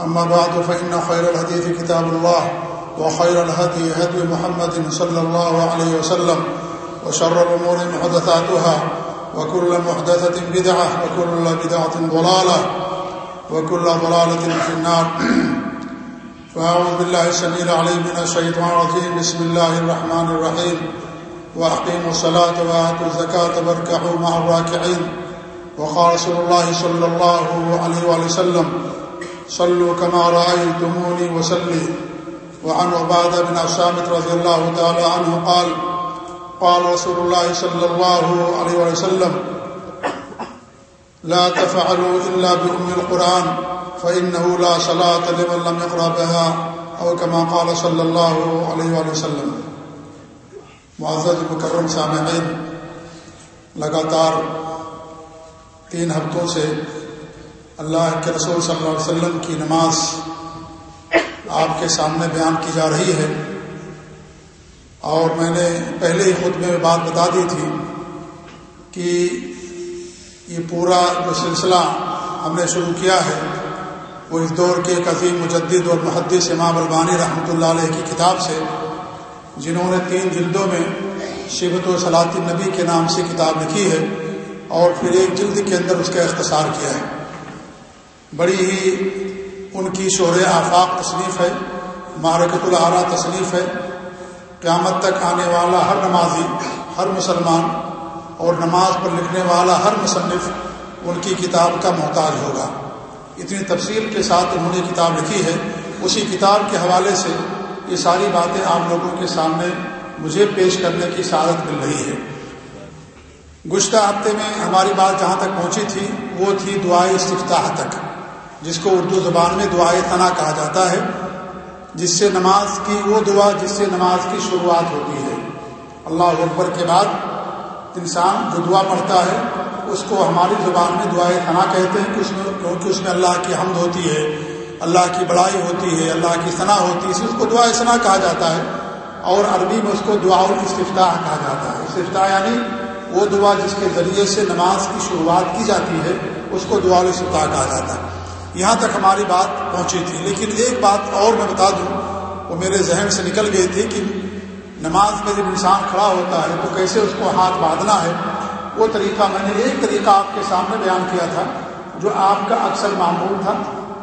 أما بعد، فإن خير الهديث كتاب الله، وخير الهدي هدي محمد صلى الله عليه وسلم، وشر الأمور محدثاتها، وكل محدثة بدعة، وكل بدعة ضلالة، وكل ضلالة في النار. فأعوذ بالله السميل عليه من الشيطان الرجيم. بسم الله الرحمن الرحيم. وأقيموا الصلاة وآتوا الزكاة واركعوا مع الراكعين. وقال رسول الله صلى الله عليه وسلم صلوا كما رأيتموني وسلي وعن عبادة بن عصامت رضي الله تعالى عنه قال قال رسول الله صلى الله عليه وسلم، لا تفعلوا إلا بأم القرآن، فإنه لا صلاة لمن لم يقرأ بها، أو كما قال صلى الله عليه وسلم. معزز مکرم سامعین، لگاتار تین ہفتوں سے اللہ کے رسول صلی اللہ علیہ وسلم کی نماز آپ کے سامنے بیان کی جا رہی ہے اور میں نے پہلے ہی خود میں بات بتا دی تھی کہ یہ پورا جو سلسلہ ہم نے شروع کیا ہے، وہ اس دور کے ایک عظیم مجدد اور محدث امام البانی رحمۃ اللہ علیہ کی کتاب سے، جنہوں نے تین جلدوں میں شبت و صلاط النبی کے نام سے کتاب لکھی ہے اور پھر ایک جلد کے اندر اس کا اختصار کیا ہے۔ بڑی ہی ان کی شہر آفاق تصنیف ہے مارکت العرا تصنیف ہے۔ قیامت تک آنے والا ہر نمازی، ہر مسلمان اور نماز پر لکھنے والا ہر مصنف ان کی کتاب کا محتاج ہوگا۔ اتنی تفصیل کے ساتھ انہوں نے کتاب لکھی ہے۔ اسی کتاب کے حوالے سے یہ ساری باتیں آپ لوگوں کے سامنے مجھے پیش کرنے کی سعادت مل رہی ہے۔ گزشتہ ہفتے میں ہماری بات جہاں تک پہنچی تھی، وہ تھی دعائیں استفتاح تک۔ جس کو اردو زبان میں دعائے تنا کہا جاتا ہے، جس سے نماز کی وہ دعا جس سے نماز کی شروعات ہوتی ہے۔ اللہ اکبر کے بعد انسان جو دعا پڑھتا ہے، اس کو ہماری زبان میں دعائے تنا کہتے ہیں۔ کہ اس میں، کیونکہ اس میں اللہ کی حمد ہوتی ہے، اللہ کی بڑائی ہوتی ہے، اللہ کی ثنا ہوتی ہے اس کو دعا ثنا کہا جاتا ہے۔ اور عربی میں اس کو دعا الاستفتاح کہا جاتا ہے۔ استفتاح یعنی وہ دعا جس کے ذریعے سے نماز کی شروعات کی جاتی ہے، اس کو دعا الاستفتاح کہا جاتا ہے۔ یہاں تک ہماری بات پہنچی تھی۔ لیکن ایک بات اور میں بتا دوں، وہ میرے ذہن سے نکل گئی تھی کہ نماز میں جب انسان کھڑا ہوتا ہے تو کیسے اس کو ہاتھ باندھنا ہے، وہ طریقہ میں نے ایک طریقہ آپ کے سامنے بیان کیا تھا، جو آپ کا اکثر معمول تھا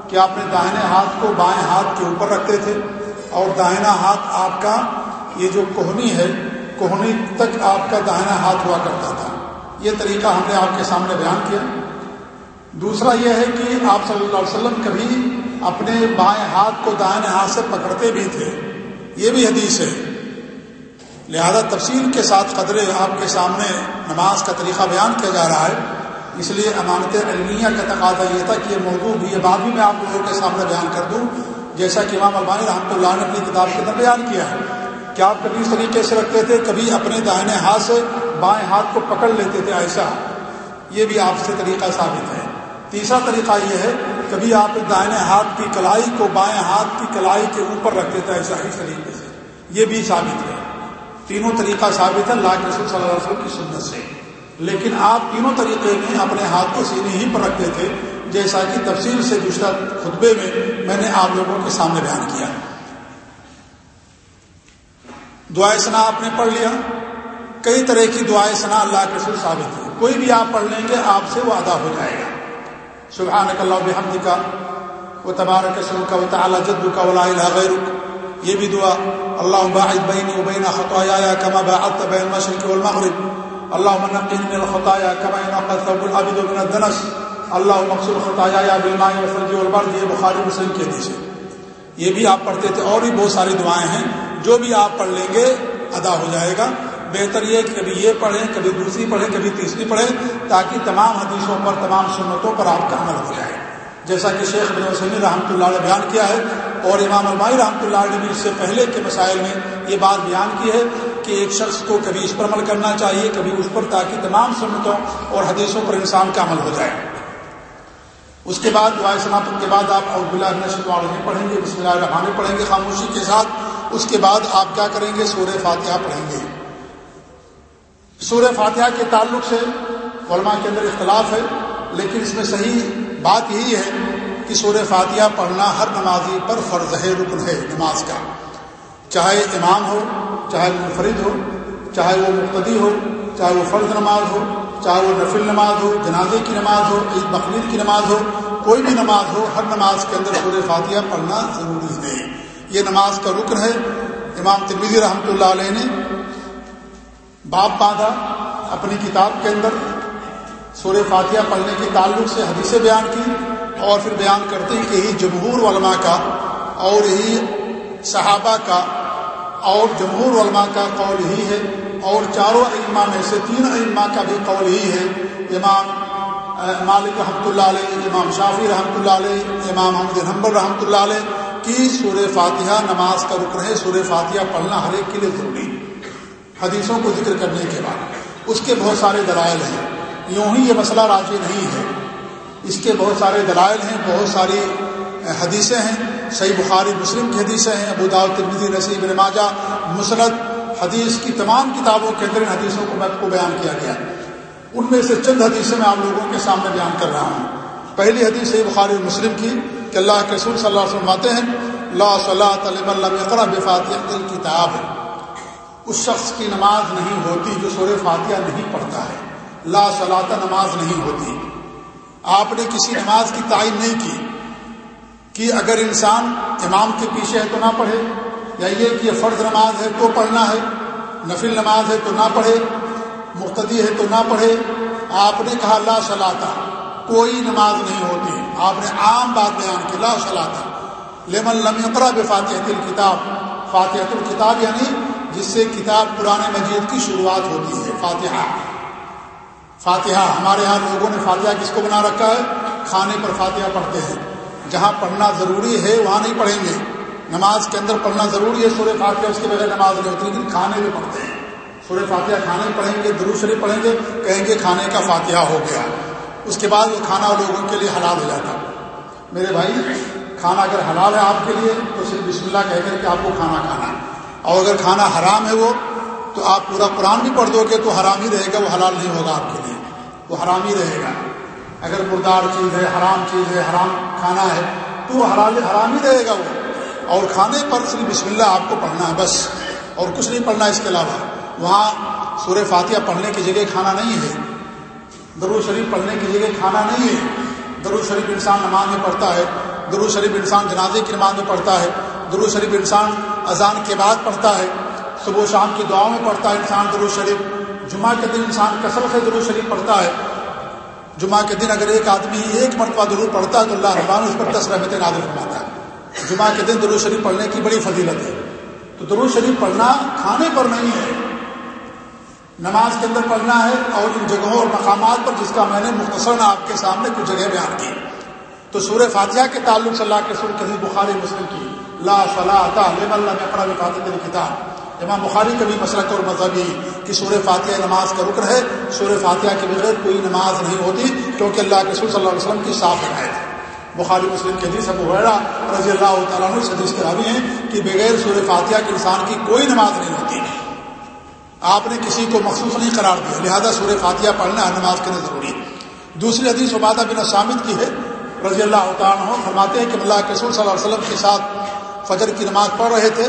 کہ آپ نے داہنے ہاتھ کو بائیں ہاتھ کے اوپر رکھتے تھے اور داہنا ہاتھ آپ کا، یہ جو کوہنی ہے، کوہنی تک آپ کا داہنا ہاتھ ہوا کرتا تھا۔ یہ طریقہ ہم نے آپ کے سامنے بیان کیا۔ دوسرا یہ ہے کہ آپ صلی اللہ علیہ وسلم کبھی اپنے بائیں ہاتھ کو دائیں ہاتھ سے پکڑتے بھی تھے۔ یہ بھی حدیث ہے۔ لہذا تفصیل کے ساتھ قدرے آپ کے سامنے نماز کا طریقہ بیان کیا جا رہا ہے۔ اس لیے امانت علمیہ کا تقاضا یہ تھا کہ یہ موضوع بھی، یہ بات بھی میں آپ لوگوں کے سامنے بیان کر دوں۔ جیسا کہ امام البانی رحمۃ اللہ نے اپنی کتاب کے اندر بیان کیا ہے۔ کہ آپ کبھی اس طریقے سے رکھتے تھے؟ کبھی اپنے دائیں ہاتھ سے بائیں ہاتھ کو پکڑ لیتے تھے، ایسا۔ یہ بھی آپ سے طریقہ ثابت ہے۔ تیسرا طریقہ یہ ہے، کبھی آپ دائیں ہاتھ کی کلائی کو بائیں ہاتھ کی کلائی کے اوپر رکھتے تھے ایسا اس طریقے سے۔ یہ بھی ثابت ہے۔ تینوں طریقہ ثابت ہے اللہ کے رسول صلی اللہ علیہ وسلم کی سنت سے۔ لیکن آپ تینوں طریقے میں اپنے ہاتھ کو سینے ہی پر رکھتے تھے، جیسا کہ تفصیل سے دوسرا خطبے میں میں نے آپ لوگوں کے سامنے بیان کیا۔ دعائیں سنا آپ نے پڑھ لیا۔ کئی طرح کی دعائیں سنا اللہ کے رسول ثابت ہے کوئی بھی آپ پڑھ لیں گے، آپ سے وہ ادا ہو جائے گا۔ سبحان اللہ بحمد کا وہ تبارک سر کا وہ تعلیٰ جدو کا ولا غیر یہ بھی دعا اللہ باعد بین وبین خطایا کما باعدت بین المشرق والمغرب. اللہ منقین من الخطایا کما ينقى ثوب العبد من الدنس. اللہ مقصود خطایا بالماء والثلج والبرد، یہ بخاری مسلم کی حدیث ہے یہ بھی آپ پڑھتے تھے، اور بھی بہت ساری دعائیں ہیں۔ جو بھی آپ پڑھ لیں گے، ادا ہو جائے گا۔ بہتر یہ کہ کبھی یہ پڑھیں، کبھی دوسری پڑھیں، کبھی تیسری پڑھیں، تاکہ تمام حدیثوں پر، تمام سنتوں پر آپ کا عمل ہو جائے۔ جیسا کہ شیخ بن وسلم رحمۃ اللہ علیہ بیان کیا ہے، اور امام المائی رحمۃ اللہ علیہ نے اس سے پہلے کے مسائل میں یہ بات بیان کی ہے کہ ایک شخص کو کبھی اس پر عمل کرنا چاہیے، کبھی اس پر، تاکہ تمام سنتوں اور حدیثوں پر انسان کا عمل ہو جائے۔ اس کے بعد دعائیں سناپت کے بعد آپ عبد اللہ پڑھیں گے، بسم اللہ الرحمن پڑھیں گے، خاموشی کے ساتھ۔ اس کے بعد آپ کیا کریں گے؟ سورہ فاتحہ پڑھیں گے۔ سورہ فاتحہ کے تعلق سے علماء کے اندر اختلاف ہے، لیکن اس میں صحیح بات یہی ہے کہ سورہ فاتحہ پڑھنا ہر نمازی پر فرض ہے، رکن ہے نماز کا۔ چاہے امام ہو، چاہے منفرد ہو، چاہے وہ مقتدی ہو، چاہے وہ فرض نماز ہو، چاہے وہ نفل نماز ہو، جنازے کی نماز ہو، عید بقرعید کی نماز ہو، کوئی بھی نماز ہو، ہر نماز کے اندر سورہ فاتحہ پڑھنا ضروری ہے۔ یہ نماز کا رکن ہے۔ امام ترمیزی رحمۃ اللہ علیہ نے باپ باندھا اپنی کتاب کے اندر، سورہ فاتحہ پڑھنے کے تعلق سے حدیثیں بیان کی اور پھر بیان کرتے ہیں کہ یہی جمہور علماء کا اور یہی صحابہ کا اور جمہور علماء کا قول یہی ہے اور چاروں علما میں سے تین علما کا بھی قول یہی ہے۔ امام مالک رحمۃ اللہ علیہ، امام شافی رحمۃ اللہ علیہ، امام محمد حمبر رحمۃ اللہ علیہ کی سورہ فاتحہ نماز کا رکن ہے۔ سورہ فاتحہ پڑھنا ہر ایک کے لیے ضروری حدیثوں کو ذکر کرنے کے بعد۔ اس کے بہت سارے دلائل ہیں۔ یوں ہی یہ مسئلہ راضی نہیں ہے۔ اس کے بہت سارے دلائل ہیں، بہت ساری حدیثیں ہیں۔ صحیح بخاری، مسلم کی حدیثیں ہیں۔ ابو ترمیزی نصیب نماجہ مسرت حدیث کی تمام کتابوں کے اندر ان حدیثوں کو کو بیان کیا گیا۔ ان میں سے چند حدیثیں میں آپ لوگوں کے سامنے بیان کر رہا ہوں۔ پہلی حدیث صحیح بخاری مسلم کی، کہ اللہ کے رسول صلی اللہ علیہ وسلم ہیں، لا صلاح طلب اللہ بفاتح کتاب اس شخص کی نماز نہیں ہوتی جو سور فاتحہ نہیں پڑھتا ہے۔ لا صلاح نماز نہیں ہوتی۔ آپ نے کسی نماز کی تعین نہیں کی کہ اگر انسان امام کے پیچھے ہے تو نہ پڑھے، یا یہ کہ یہ فرض نماز ہے تو پڑھنا ہے، نفل نماز ہے تو نہ پڑھے، مقتدی ہے تو نہ پڑھے۔ آپ نے کہا لا صلاح کوئی نماز نہیں ہوتی۔ آپ نے عام بات بیان کی لا صلاح لیمن لمقرا بے فاتحت الکتاب فاتحت الکتاب یعنی جس سے کتاب قرآن مجید کی شروعات ہوتی ہے، فاتحہ۔ فاتحہ، ہمارے ہاں لوگوں نے فاتحہ کس کو بنا رکھا ہے؟ کھانے پر فاتحہ پڑھتے ہیں۔ جہاں پڑھنا ضروری ہے، وہاں نہیں پڑھیں گے۔ نماز کے اندر پڑھنا ضروری ہے، سورہ فاتحہ اس کے بغیر نماز نہیں ہوتی، لیکن کھانے میں پڑھتے ہیں۔ سورہ فاتحہ کھانے پڑھیں گے درو شریف پڑھیں گے، کہیں گے کھانے کا فاتحہ ہو گیا۔ اس کے بعد وہ کھانا لوگوں کے لیے حلال ہو جاتا۔ میرے بھائی، کھانا اگر حلال ہے آپ کے لیے، تو صرف بسم اللہ کہہ کر کہ آپ کو کھانا کھانا ہے۔ اور اگر کھانا حرام ہے وہ، تو آپ پورا قرآن بھی پڑھ دو گے تو حرام ہی رہے گا، وہ حلال نہیں ہوگا آپ کے لیے۔ وہ حرام ہی رہے گا۔ اگر مردار چیز ہے، حرام چیز ہے، حرام کھانا ہے، تو وہ حلال، حرام ہی رہے گا وہ۔ اور کھانے پر صرف بسم اللہ آپ کو پڑھنا ہے بس۔ اور کچھ نہیں پڑھنا اس کے علاوہ۔ وہاں سورہ فاتحہ پڑھنے کی جگہ کھانا نہیں ہے۔ درو شریف پڑھنے کی جگہ کھانا نہیں ہے۔ درو شریف انسان نماز میں پڑھتا ہے۔ درو شریف انسان جنازے کی نماز میں پڑھتا ہے۔ درو شریف انسان اذان کے بعد پڑھتا ہے، صبح و شام کی دعاؤں میں پڑھتا ہے انسان درو شریف، جمعہ کے دن انسان کثر سے درو شریف پڑھتا ہے۔ جمعہ کے دن اگر ایک آدمی ایک مرتبہ درو پڑھتا ہے تو اللہ رحمان اس پر دس رحمت نادر فرماتا ہے۔ جمعہ کے دن درو شریف پڑھنے کی بڑی فضیلت ہے۔ تو درو شریف پڑھنا کھانے پر نہیں ہے۔ نماز کے اندر پڑھنا ہے اور ان جگہوں اور مقامات پر جس کا میں نے مختصر آپ کے سامنے کچھ جگہ بیان کی۔ تو سورہ فاتحہ کے تعلق سے اللہ کے سر کسی بخاری مسلم کی لا صلاح اللہ میں پڑھا فاتح کتاب امام بخاری کا بھی مسلک اور مذہب یہی کہ سورہ فاتحہ نماز کا رکن ہے، سورہ فاتحہ کے بغیر کوئی نماز نہیں ہوتی کیونکہ اللہ کے سور صلی اللہ علیہ وسلم کی صاف حمایت بخاری مسلم کے حدیث ابو حیرا رضی اللہ تعالیٰ عنہ حدیث کے راوی ہیں کہ بغیر سورہ فاتحہ کے انسان کی کوئی نماز نہیں ہوتی۔ آپ نے کسی کو مخصوص نہیں قرار دیا، لہذا سورہ فاتحہ پڑھنا ہر نماز کے لیے ضروری ہے۔ دوسری حدیث عبادہ بن سامد کی ہے، رضی اللہ عنہ فرماتے ہیں کہ اللہ کے سور صلی اللہ علیہ وسلم کے ساتھ فجر کی نماز پڑھ رہے تھے،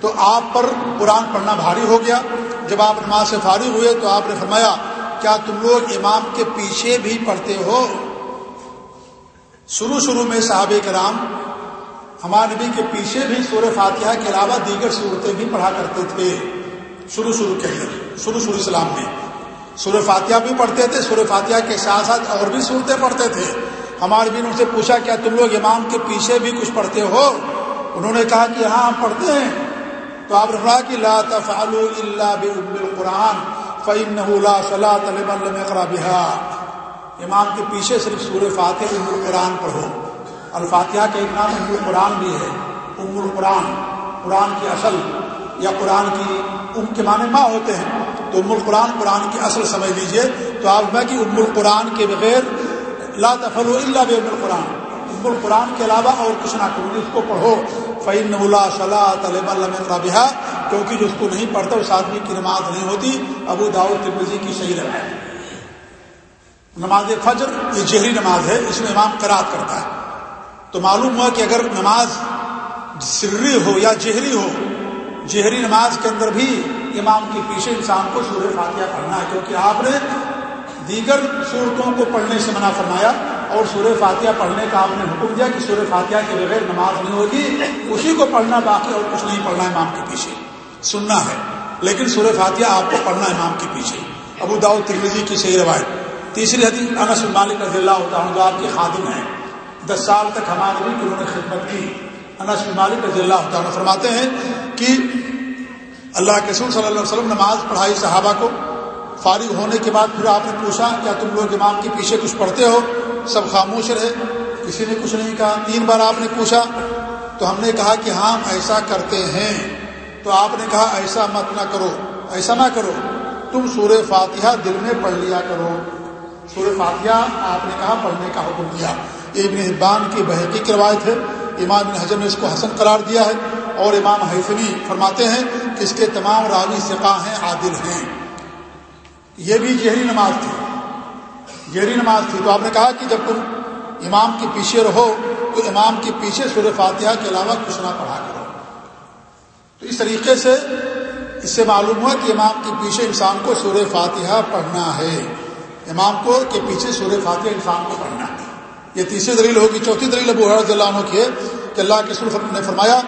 تو آپ پر قرآن پڑھنا بھاری ہو گیا۔ جب آپ نماز سے فارغ ہوئے تو آپ نے فرمایا، کیا تم لوگ امام کے پیچھے بھی پڑھتے ہو؟ شروع شروع میں صحابہ کرام ہمارے نبی کے پیچھے بھی سور فاتحہ کے علاوہ دیگر صورتیں بھی پڑھا کرتے تھے۔ شروع شروع کے اندر، شروع شروع اسلام میں۔ سور فاتحہ بھی پڑھتے تھے سور فاتحہ کے ساتھ ساتھ اور بھی صورتیں پڑھتے تھے۔ ہمارے بھی ان سے پوچھا، کیا تم لوگ امام کے پیچھے بھی کچھ پڑھتے ہو؟ انہوں نے کہا کہ ہاں ہم پڑھتے ہیں۔ تو آپ نے کہ لا تفعلوا الا بام القرآن فانه لا صلاۃ لمن لم يقرا بها۔ امام کے پیچھے صرف سورہ فاتحہ ام القرآن پڑھو۔ الفاتحہ کا ایک نام ام القرآن بھی ہے۔ ام القرآن، قرآن کی اصل یا قرآن کی ام کے معنی ماں ہوتے ہیں۔ تو ام القرآن قرآن کی اصل سمجھ لیجیے۔ تو آپ میں کہ ام القرآن کے بغیر لا تفلو اللہ بم القرآن۔ ام القرآن کے علاوہ اور کچھ نہ کرو اس کو پڑھو۔ فعین اللہ صلاح طلب اللہ کیونکہ جو اس کو نہیں پڑھتا اس آدمی کی نماز نہیں ہوتی۔ ابو داود ترمزی کی صحیح رہا ہے۔ نماز فجر یہ جہری نماز ہے، اس میں امام قرات کرتا ہے۔ تو معلوم ہوا کہ اگر نماز سری ہو یا جہری ہو، جہری نماز کے اندر بھی امام کے پیچھے انسان کو سورہ فاتحہ پڑھنا ہے۔ کیونکہ آپ نے دیگر صورتوں کو پڑھنے سے منع فرمایا۔ اور سورہ فاتحہ پڑھنے کا آپ نے حکم دیا کہ سورہ فاتحہ کے بغیر نماز نہیں ہوگی، اسی کو پڑھنا باقی اور کچھ نہیں پڑھنا امام کے پیچھے۔ سننا ہے، لیکن سورہ فاتحہ آپ کو پڑھنا امام کے پیچھے۔ ابو داؤد ترمیزی کی صحیح روایت۔ تیسری حدیث انس مالک رضی اللہ ہوتا ہوں جو آپ کے خادم ہیں۔ دس سال تک ہمارے بھی انہوں نے خدمت کی۔ انس مالک رضی اللہ عنہ فرماتے ہیں کہ اللہ کے سور صلی اللہ علیہ وسلم نماز پڑھائی صحابہ کو فارغ ہونے کے بعد پھر آپ نے پوچھا، کیا تم لوگ امام کے پیچھے کچھ پڑھتے ہو؟ سب خاموش رہے۔ کسی نے کچھ نہیں کہا۔ تین بار آپ نے پوچھا، تو ہم نے کہا کہ ہاں ایسا کرتے ہیں۔ تو آپ نے کہا، ایسا مت نہ کرو، ایسا نہ کرو۔ تم سور فاتحہ دل میں پڑھ لیا کرو۔ سور فاتحہ آپ نے کہا، پڑھنے کا حکم دیا۔ ابن حبان کی بحقی کی روایت ہے۔ امام بن حجم نے اس کو حسن قرار دیا ہے۔ اور امام حیفنی فرماتے ہیں کہ اس کے تمام راوی سقا ہیں، عادل ہیں۔ یہ بھی جہری نماز تھی۔ جہری نماز تھی تو آپ نے کہا کہ جب تم امام کے پیچھے رہو تو امام کے پیچھے سورہ فاتحہ کے علاوہ کچھ نہ پڑھا کرو۔ تو اس طریقے سے اس سے معلوم ہوا کہ امام کے پیچھے انسان کو سورہ فاتحہ پڑھنا ہے۔ امام کو کے پیچھے سورہ فاتحہ انسان کو پڑھنا ہے۔ یہ تیسری دلیل ہوگی۔ چوتھی دلیل ابو حرض اللہ عنہ کی ہے کہ اللہ کے سرف نے فرمایا،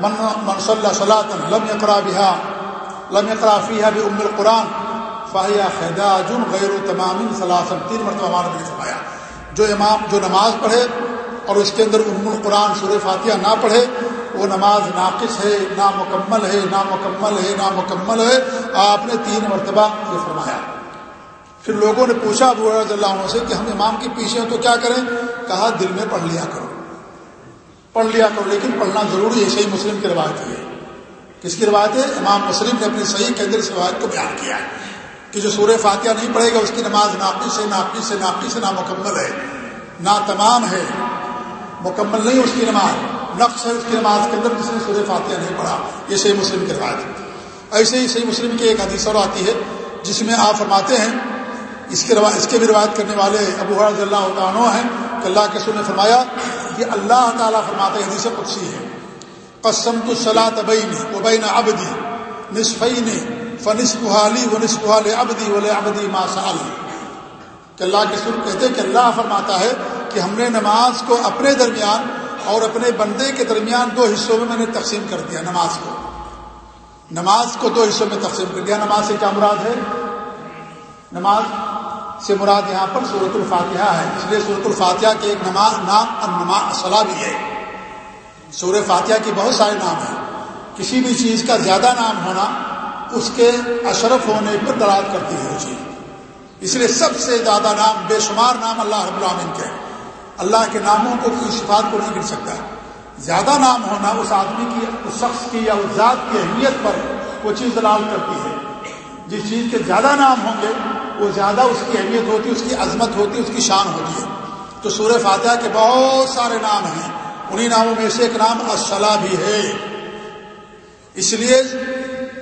من من صلی صلاح لم اقرا بہا لم اقرا فیحہ بھی ام القرآن فاہیہ خیدا غیر و تمام صلاحم تین مرتبہ ہمارا نے فرمایا۔ جو امام، جو نماز پڑھے اور اس کے اندر ام القرآن سور فاتحہ نہ پڑھے، وہ نماز ناقص ہے، نامکمل ہے نامکمل ہے نامکمل ہے۔ آپ نے تین مرتبہ یہ فرمایا۔ پھر لوگوں نے پوچھا ابو رضی اللہ عنہ سے کہ ہم امام کے پیچھے ہیں تو کیا کریں؟ کہا، دل میں پڑھ لیا کرو۔ پڑھ لیا کرو، لیکن پڑھنا ضروری ہے صحیح مسلم کی روایت ہے۔ کس کی روایت ہے؟ امام مسلم نے اپنی صحیح کے اندر اس روایت کو بیان کیا ہے۔ کہ جو سورہ فاتحہ نہیں پڑھے گا اس کی نماز ناپی سے ناپی سے ناپی سے نامکمل ہے نا تمام ہے، مکمل نہیں اس کی نماز، نقص ہے اس کی نماز کے اندر جس نے سورہ فاتحہ نہیں پڑھا، یہ صحیح مسلم کی روایت ہے۔ ایسے ہی صحیح مسلم کی ایک حدیث اور آتی ہے، جس میں آپ فرماتے ہیں، اس کے اس کے بھی روایت کرنے والے ابو رضی اللہ عنہ ہیں کہ اللہ کے سر نے فرمایا کہ اللہ تعالیٰ فرماتے حدیث قدسی ہے۔ قسم تو صلاح تبئی نے ابین ابدی نصفئی نے فنس بحالی و نصف ابدی ول ابدی ماسال کہ اللہ کے سر کہتے ہیں کہ اللہ فرماتا ہے کہ ہم نے نماز کو اپنے درمیان اور اپنے بندے کے درمیان دو حصوں میں میں نے تقسیم کر دیا نماز کو۔ نماز کو دو حصوں میں تقسیم کر دیا۔ نماز سے کیا مراد ہے؟ نماز سے مراد یہاں پر صورت الفاتحہ ہے۔ اس لیے صورت الفاتحہ کے ایک نماز نام نماز صلاح بھی ہے۔ سور فاتحہ کے بہت سارے نام ہیں۔ کسی بھی چیز کا زیادہ نام ہونا اس کے اشرف ہونے پر دلال کرتی ہے وہ چیز۔ اس لیے سب سے زیادہ نام، بے شمار نام اللہ رب العالمین کے اللہ کے ناموں کو کوئی صفات کو نہیں گر سکتا۔ زیادہ نام ہونا اس آدمی کی، اس شخص کی یا اس ذات کی اہمیت پر وہ چیز دلال کرتی ہے۔ جس چیز کے زیادہ نام ہوں گے، وہ زیادہ اس کی اہمیت ہوتی ہے اس کی عظمت ہوتی ہے اس کی شان ہوتی ہے۔ تو سورہ فاتحہ کے بہت سارے نام ہیں۔ انہی ناموں میں سے ایک نام اصلاح بھی ہے۔ اس لیے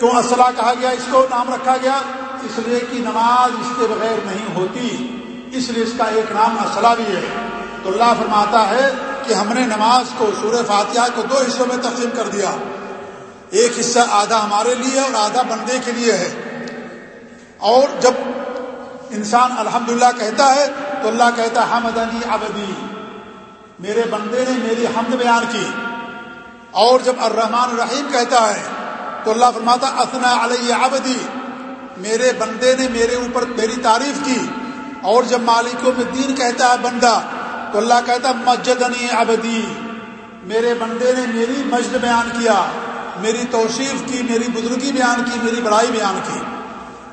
کیوں اصلاح کہا گیا؟ اس کو نام رکھا گیا، اس لیے کہ نماز اس کے بغیر نہیں ہوتی، اس لیے اس کا ایک نام اصلاح بھی ہے۔ تو اللہ فرماتا ہے کہ ہم نے نماز کو سورہ فاتحہ کو دو حصوں میں تقسیم کر دیا۔ ایک حصہ آدھا ہمارے لیے اور آدھا بندے کے لیے ہے۔ اور جب انسان الحمدللہ کہتا ہے تو اللہ کہتا ہے، حمدنی ابدی میرے بندے نے میری حمد بیان کی۔ اور جب الرحمن الرحیم کہتا ہے تو اللہ فرماتا اسنا علیہ عبدی. میرے بندے نے میرے اوپر میری تعریف کی، اور جب مالکوں میں دین کہتا ہے بندہ، تو اللہ کہتا مسجد ابدی میرے بندے نے میری مجد بیان کیا، میری توصیف کی، میری بزرگی بیان کی، میری بڑائی بیان کی۔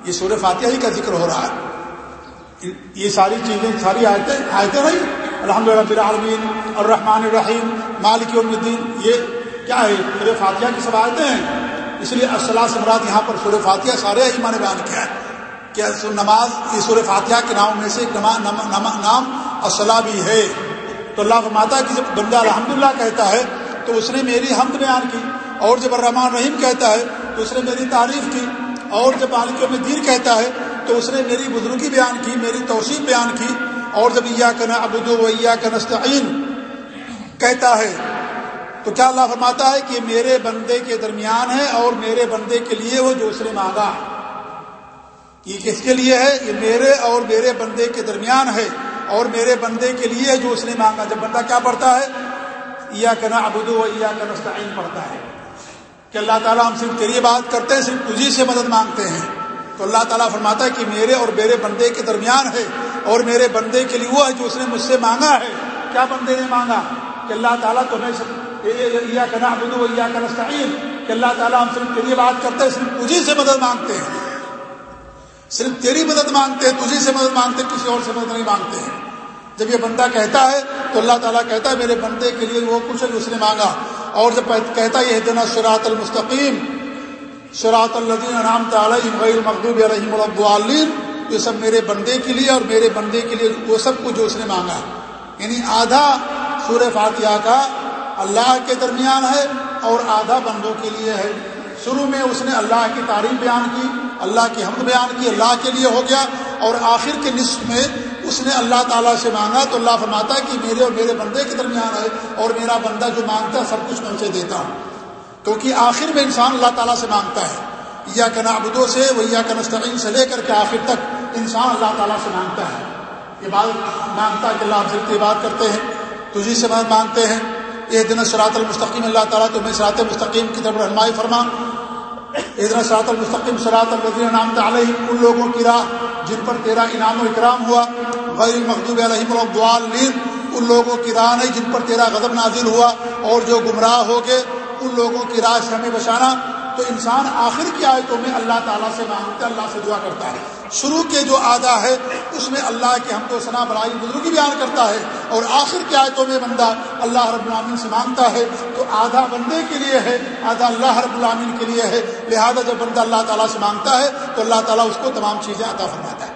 یہ سورہ فاتحہ ہی کا ذکر ہو رہا ہے۔ یہ ساری چیزیں، ساری آیتیں آیتیں رہی الحمد للہ العالمین، الرحمن الرحیم، مالک یوم الدین۔ یہ کیا ہے؟ سورہ فاتحہ کی سب آیتیں ہیں۔ اس لیے اصلاح سمرات یہاں پر سورہ فاتحہ سارے ایمان بیان کیا ہے کہ نماز یہ سورہ فاتحہ کے ناموں میں سے ایک نام اصلاح بھی ہے۔ تو اللہ فرماتا ہے کہ جب بندہ الحمد کہتا ہے تو اس نے میری حمد بیان کی اور جب الرحمن رحیم کہتا ہے تو اس نے میری تعریف کی اور جب مالک میں دیر کہتا ہے تو اس نے میری بزرگی بیان کی، میری توسیع بیان کی اور جب عیا کنا ابود و عیا کا کہتا ہے تو کیا اللہ فرماتا ہے کہ میرے بندے کے درمیان ہے اور میرے بندے کے لیے وہ جو اس نے مانگا یہ کس کے لیے ہے؟ یہ میرے اور میرے بندے کے درمیان ہے اور میرے بندے کے لیے جو اس نے مانگا۔ جب بندہ کیا پڑھتا ہے؟ یا کنا ابدو یا کا نستعین پڑھتا ہے۔ کہ اللہ تعالیٰ ہم صرف تیری بات کرتے ہیں، صرف تجھی سے مدد مانگتے ہیں۔ تو اللہ تعالیٰ فرماتا ہے کہ میرے اور میرے بندے کے درمیان ہے اور میرے بندے کے لیے وہ ہے جو اس نے مجھ سے مانگا ہے۔ کیا بندے نے مانگا؟ کہ اللہ تعالیٰ تمہیں کنا ابدو یا کا نستعین کہ اللہ تعالیٰ ہم صرف تیری بات کرتے ہیں، صرف تجھی سے مدد مانگتے ہیں۔ صرف تیری مدد مانگتے ہیں تجھی سے مدد مانگتے ہیں، کسی اور سے مدد نہیں مانگتے ہیں۔ جب یہ بندہ کہتا ہے، تو اللہ تعالیٰ کہتا ہے، میرے بندے کے لیے وہ کچھ اس نے مانگا۔ اور جب کہتا ہے، یہ دینا شراط المستقیم شراط الدین نام تعلیم غیر مقدوب رحیم العالین یہ سب میرے بندے کے لیے، اور میرے بندے کے لیے وہ سب کچھ جو اس نے مانگا یعنی آدھا سور فاتحہ کا اللہ کے درمیان ہے اور آدھا بندوں کے لیے ہے۔ شروع میں اس نے اللہ کی تعریف بیان کی، اللہ کی حمد بیان کی، اللہ کے لیے ہو گیا۔ اور آخر کے نصف میں اس نے اللہ تعالیٰ سے مانگا تو اللہ فرماتا ہے کہ میرے اور میرے بندے کے درمیان ہے اور میرا بندہ جو مانگتا ہے سب کچھ میں اسے دیتا ہوں۔ کیونکہ آخر میں انسان اللہ تعالیٰ سے مانگتا ہے۔ یا کنا ابدو سے وہ یا کنستین سے لے کر کے آخر تک انسان اللہ تعالیٰ سے مانگتا ہے۔ یہ بات مانگتا ہے کہ اللہ آپ سے بات کرتے ہیں تجھی سے مانگتے ہیں۔ یہ دن سرات المستقیم، اللہ تعالیٰ تمہیں سرات مستقیم کی طرف رہنمائی فرما۔ ادھر سرات المستقیم سرات الرضی نام علیہ ان لوگوں کی راہ جن پر تیرا انعام و اکرام ہوا۔ غیر مخدوب علیہم الدعالین ان لوگوں کی راہ نہیں جن پر تیرا غضب نازل ہوا۔ اور جو گمراہ ہو گئے ان لوگوں کی راہ سے ہمیں بچانا۔ تو انسان آخر کی آیتوں میں اللہ تعالیٰ سے مانگتا اللہ سے دعا کرتا ہے۔ شروع کے جو آدھا ہے، اس میں اللہ کے ہم کو ثنا بڑائی بزرگی بیان کرتا ہے اور آخر کی آیتوں میں بندہ اللہ رب العامن سے مانگتا ہے۔ تو آدھا بندے کے لیے ہے، آدھا اللہ رب العامن کے لیے ہے۔ لہذا جب بندہ اللہ تعالیٰ سے مانگتا ہے، تو اللہ تعالیٰ اس کو تمام چیزیں عطا فرماتا ہے۔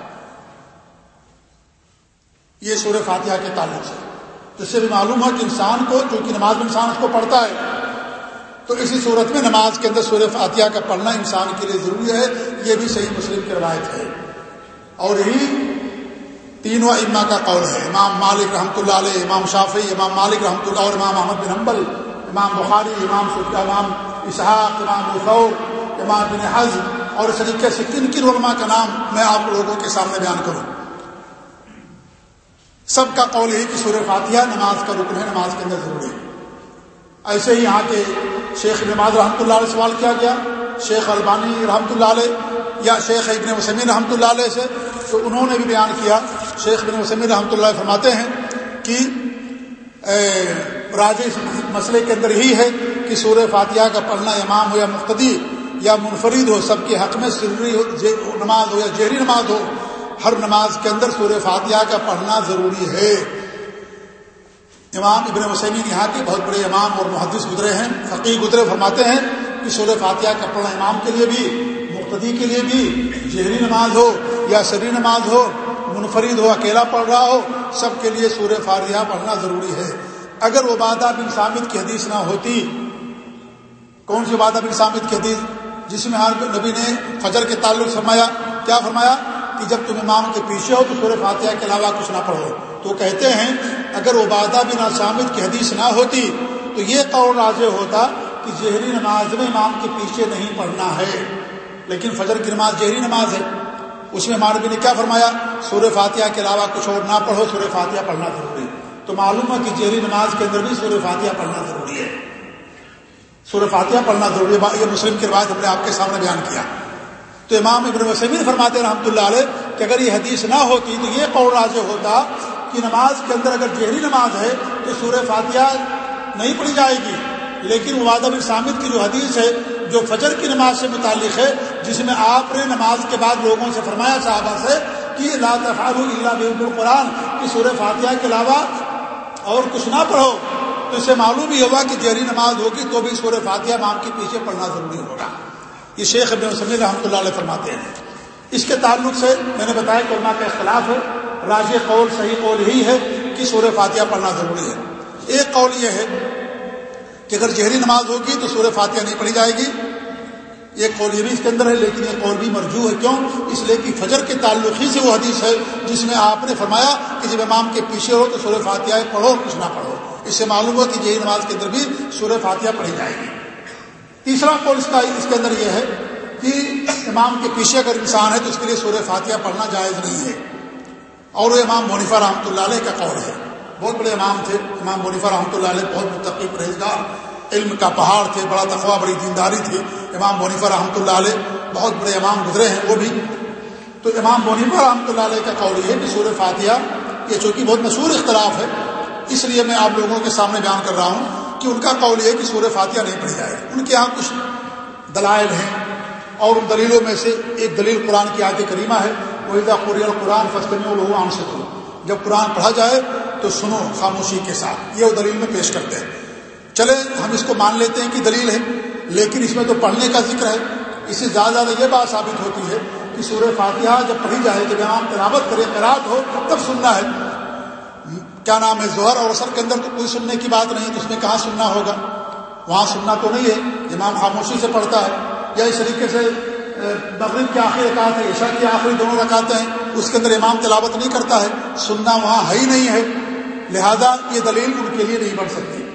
یہ سورہ فاتحہ کے تعلق سے۔ جس سے بھی معلوم ہے کہ انسان کو جو کہ نماز میں انسان اس کو پڑھتا ہے، تو اسی صورت میں نماز کے اندر سورہ فاتحہ کا پڑھنا انسان کے لیے ضروری ہے۔ یہ بھی صحیح مسلم کی روایت ہے۔ اور یہی تینوں اما کا قول ہے۔ امام مالک رحمۃ اللہ علیہ، امام شافی امام مالک رحمۃ اللہ اور امام احمد بن حنبل، امام بخاری، امام امام اسحاق، امام بخور امام بن حض اور اس طریقے سے کن کن علماء کا نام میں آپ لوگوں کے سامنے بیان کروں۔ سب کا قول یہی کہ سورہ فاتحہ نماز کا رکن ہے، نماز کے اندر ضروری ہے۔ ایسے ہی یہاں کے شیخ نماز رحمۃ اللہ علیہ سوال کیا گیا۔ شیخ البانی رحمۃ اللہ علیہ یا شیخ ابن وسمی رحمۃ اللہ علیہ سے، تو انہوں نے بھی بیان کیا۔ شیخ ابن وسمی رحمۃ اللہ فرماتے ہیں کہ راج مسئلے کے اندر ہی ہے کہ سورہ فاتحہ کا پڑھنا امام ہو یا مقتدی یا منفرد ہو، سب کے حق میں سری نماز ہو یا جہری نماز ہو، ہر نماز کے اندر سورہ فاتحہ کا پڑھنا ضروری ہے۔ امام ابن وسیمین یہاں کے بہت بڑے امام اور محدث گزرے ہیں فقی گزرے، فرماتے ہیں کہ سورہ فاتحہ کا پڑھنا امام کے لیے بھی مقتدی کے لیے بھی جہری نماز ہو یا سری نماز ہو، منفرد ہو، اکیلا پڑھ رہا ہو، سب کے لیے سورہ فاتحہ پڑھنا ضروری ہے۔ اگر وہ بادہ بن سامد کی حدیث نہ ہوتی، کون سی بادہ بن سامد کی حدیث؟ جس میں ہر نبی نے فجر کے تعلق فرمایا، کیا فرمایا؟ کہ جب تم امام کے پیچھے ہو تو سورہ فاتحہ کے علاوہ کچھ نہ پڑھو۔ تو کہتے ہیں، اگر عبادہ بن اسامد کی حدیث نہ ہوتی، تو یہ قول راضح ہوتا کہ جہری نماز میں امام کے پیچھے نہیں پڑھنا ہے۔ لیکن فجر کی نماز جہری نماز ہے۔ اس میں مانوی نے کیا فرمایا؟ سورہ فاتحہ کے علاوہ کچھ اور نہ پڑھو، سورہ فاتحہ پڑھنا ضروری ہے۔ تو معلوم ہے کہ جہری نماز کے اندر بھی سور فاتحہ پڑھنا ضروری ہے۔ سور فاتحہ پڑھنا ضروری ہے۔ یہ مسلم کی روایت ہم نے آپ کے سامنے بیان کیا۔ تو امام ابن وسمین فرماتے رحمۃ اللہ علیہ کہ اگر یہ حدیث نہ ہوتی تو یہ قول راج ہوتا کہ نماز کے اندر اگر جہری نماز ہے تو سور فاتحہ نہیں پڑھی جائے گی۔ لیکن واد بن سامد کی جو حدیث ہے، جو فجر کی نماز سے متعلق ہے جس میں آپ نے نماز کے بعد لوگوں سے فرمایا صحابہ سے کہ لا تفعلوا الا بحب القرآن کی سورہ فاتحہ کے علاوہ اور کچھ نہ پڑھو۔ تو اسے معلوم ہی ہوگا کہ جہری نماز ہوگی تو بھی سورہ فاتحہ مام کے پیچھے پڑھنا ضروری ہوگا۔ یہ شیخ ابن وسلم رحمۃ اللہ علیہ فرماتے ہیں۔ اس کے تعلق سے میں نے بتایا کہ علماء کا اختلاف ہے۔ راج قول، صحیح قول یہی ہے کہ سورہ فاتحہ پڑھنا ضروری ہے۔ ایک قول یہ ہے کہ اگر جہری نماز ہوگی تو سورہ فاتحہ نہیں پڑھی جائے گی۔ ایک قول یہ بھی اس کے اندر ہے، لیکن یہ قول بھی مرجو ہے۔ کیوں؟ اس لیے کہ فجر کے تعلق ہی سے وہ حدیث ہے جس میں آپ نے فرمایا کہ جب امام کے پیچھے ہو تو سورہ فاتحہ پڑھو، کچھ نہ پڑھو۔ اس سے معلوم ہوا کہ جہری نماز کے اندر بھی سورہ فاتحہ پڑھی جائے گی۔ تیسرا قول اس کا، اس کے اندر یہ ہے کہ امام کے پیچھے اگر انسان ہے تو اس کے لیے سورہ فاتحہ پڑھنا جائز نہیں ہے۔ اور وہ امام منیفا رحمۃ اللہ علیہ کا قول ہے۔ بہت بڑے امام تھے۔ امام منیفا رحمۃ اللہ علیہ بہت متقی پرہیزگار۔ علم کا پہاڑ تھے، بڑا تخوا بڑی دینداری تھی۔ امام منیفا رحمۃ اللہ علیہ، بہت بڑے امام گزرے ہیں، وہ بھی۔ تو امام منیفا رحمۃ اللہ علیہ کا قول یہ ہے کہ سورہ فاتحہ، یہ چونکہ بہت مشہور اختلاف ہے، اس لیے میں آپ لوگوں کے سامنے بیان کر رہا ہوں کہ ان کا قول یہ ہے کہ سورہ فاتحہ نہیں پڑھی جائے۔ ان کے یہاں کچھ دلائل ہیں اور ان دلیلوں میں سے ایک دلیل قرآن کی آیت کریمہ ہے۔ وحیدہ قری القرآن فسطم العام سے جب قرآن پڑھا جائے تو سنو خاموشی کے ساتھ۔ یہ وہ دلیل میں پیش کرتے ہیں۔ چلے، ہم اس کو مان لیتے ہیں کہ دلیل ہے، لیکن اس میں تو پڑھنے کا ذکر ہے۔ اس سے زیادہ زیادہ یہ بات ثابت ہوتی ہے کہ سورہ فاتحہ جب پڑھی جائے جب امام تلاوت کرے قرآت ہو، تب سننا ہے۔ کیا نام ہے؟ ظہر اور اثر کے اندر تو کوئی سننے کی بات نہیں، تو اس میں کہاں سننا ہوگا؟ وہاں سننا تو نہیں ہے، امام خاموشی سے پڑھتا ہے۔ یا اس طریقے سے مغرب کی آخری رکعت ہے، عشاء کی آخری دونوں رکعتیں ہیں، اس کے اندر امام تلاوت نہیں کرتا ہے، سننا وہاں ہے ہی نہیں ہے۔ لہذا یہ دلیل ان کے لیے نہیں بڑھ سکتی۔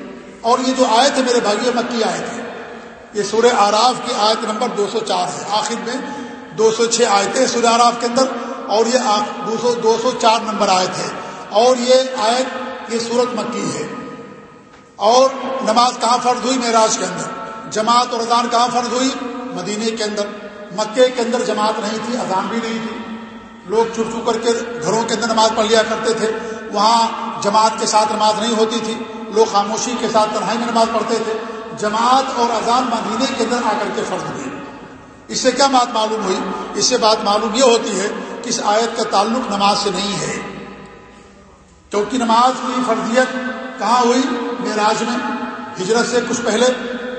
اور یہ جو آیت ہے میرے بھائی مکی آیت ہے۔ یہ سورہ آراف کی آیت نمبر دو سو چار ہے۔ آخر میں دو سو چھ آیتیں سورہ آراف کے اندر، اور یہ دو سو دو سو چار نمبر آیت ہے۔ اور یہ آیت، یہ سورت مکی ہے۔ اور نماز کہاں فرض ہوئی؟ معراج کے اندر۔ جماعت اور اذان کہاں فرض ہوئی؟ مدینے کے اندر۔ مکے کے اندر جماعت نہیں تھی، اذان بھی نہیں تھی۔ لوگ چھپ چھپ کر کے گھروں کے اندر نماز پڑھ لیا کرتے تھے۔ وہاں جماعت کے ساتھ نماز نہیں ہوتی تھی۔ لوگ خاموشی کے ساتھ تنہائی میں نماز پڑھتے تھے، جماعت اور اذان مدینے کے اندر آ کر کے فرض ہوئی۔ اس سے کیا بات معلوم ہوئی؟ اس سے بات معلوم یہ ہوتی ہے کہ اس آیت کا تعلق نماز سے نہیں ہے۔ کیونکہ نماز کی فرضیت کہاں ہوئی؟ معراج میں۔ ہجرت سے کچھ پہلے۔